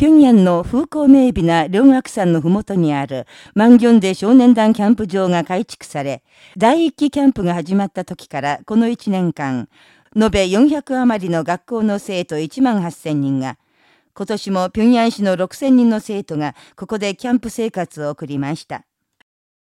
平壌の風光明媚な両岳山のふもとにあるマンギョンデ少年団キャンプ場が改築され、第一期キャンプが始まった時からこの1年間、延べ400余りの学校の生徒1万8000人が、今年も平壌市の6000人の生徒がここでキャンプ生活を送りました。